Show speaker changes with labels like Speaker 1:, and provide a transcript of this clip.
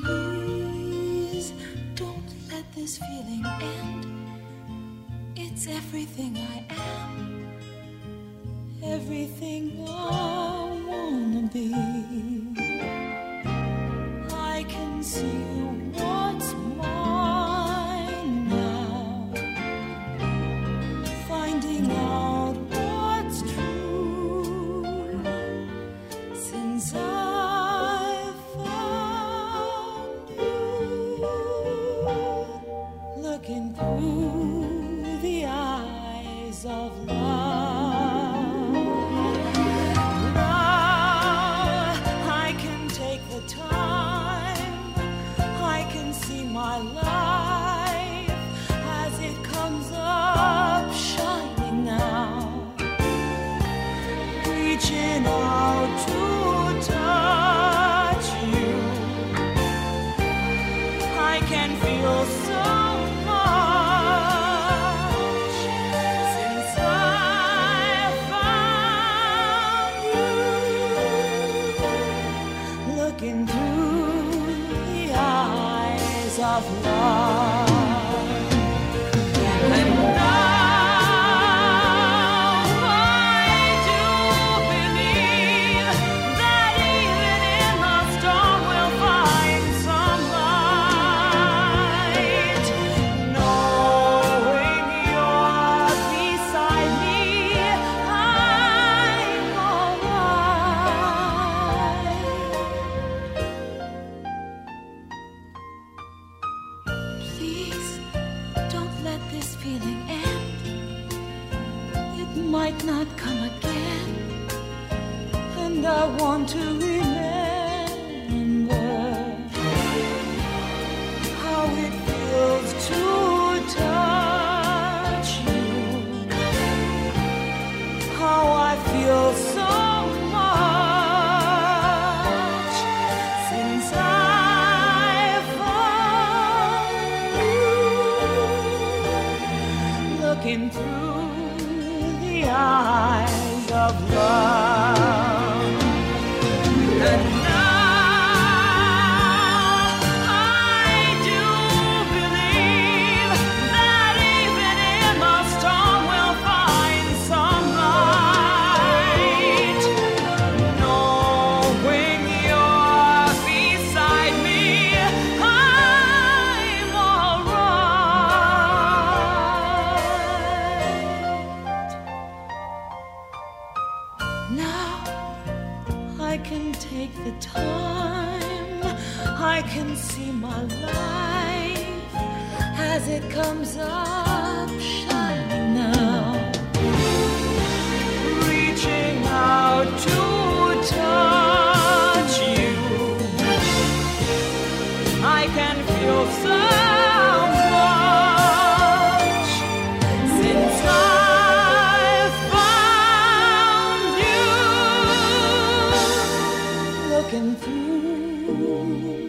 Speaker 1: Please don't let this feeling end. It's everything I am, everything I wanna be. I can see you. Through the eyes of love. Through the eyes of love. Might not come again. And I want to remember how it feels to touch you. How I feel so much since I found you looking through eyes of love. Can take the time, I can see my life as it comes up shining now reaching out to touch you. I can feel so 我。